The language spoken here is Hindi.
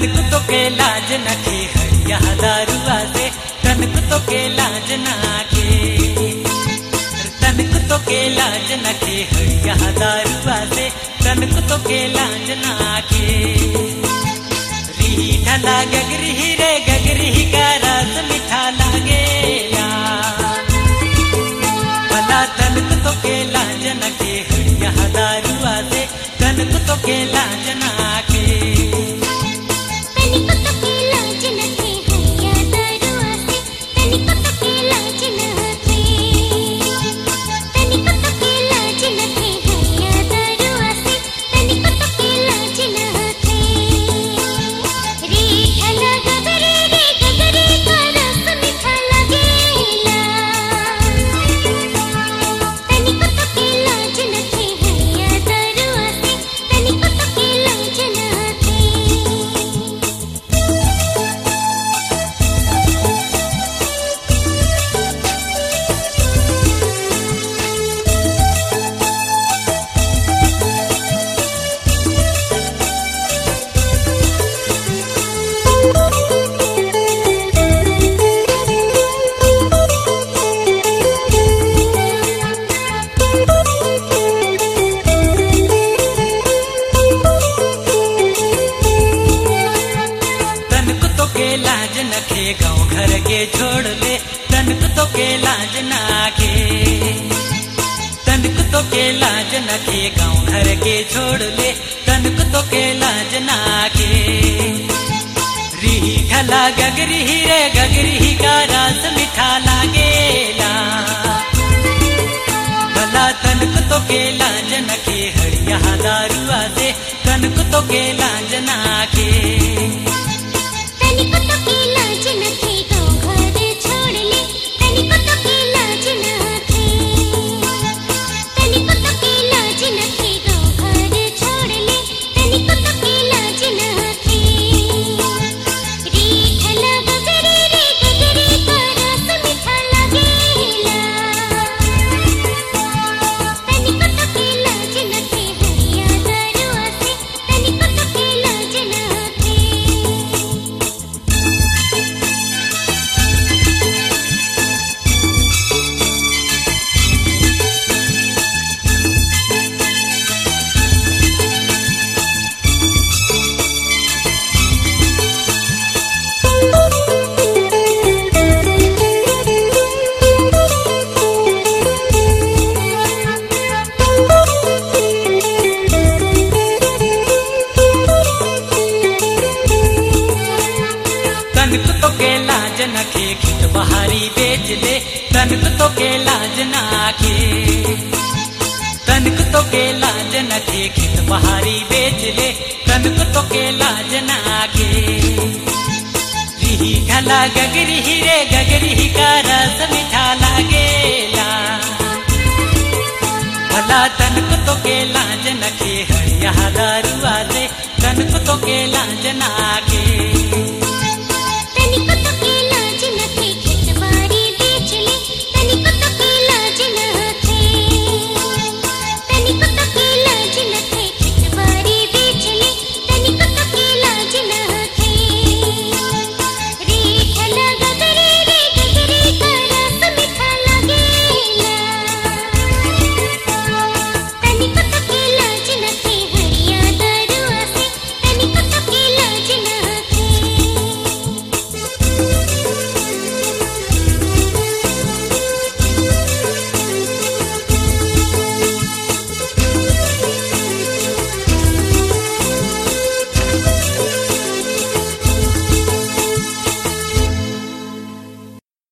तनक तो के लाज नखी के हरिया दारुआ से तनक तो के लाज न के तनक तो के लाज न के हरिया दारुआ से तनक तो के लाज न के रीठला गगरी रे, गगरी का रस मिठा लागेला भला तनक तो के लाज न के हरिया दारुआ से तनक तो के लाज न तो के नखे गाँव घर के छोड़ ले। तनक तो के लाज नाखे तनक तो के लाज नखे गाँव घर के छोड़ ले। तनक तो के लाज नाखे री ठला गगरी रे, गगरी का रस मीठा लागेला भला तनक तो के लाज नखे हड़िया दारुआ से तनक तो के लाज तनिको तनक तो के लाज नाखे तनक तो के लाज नखे खित बहारी बेच ले। तनक तो के लाज नाखे रिही ढला, गगरी रे, गगरी का रस मीठा लागेला भला तनक तो के लाज नखे हड़िया दारुआ से तनक तो के लाज नाखे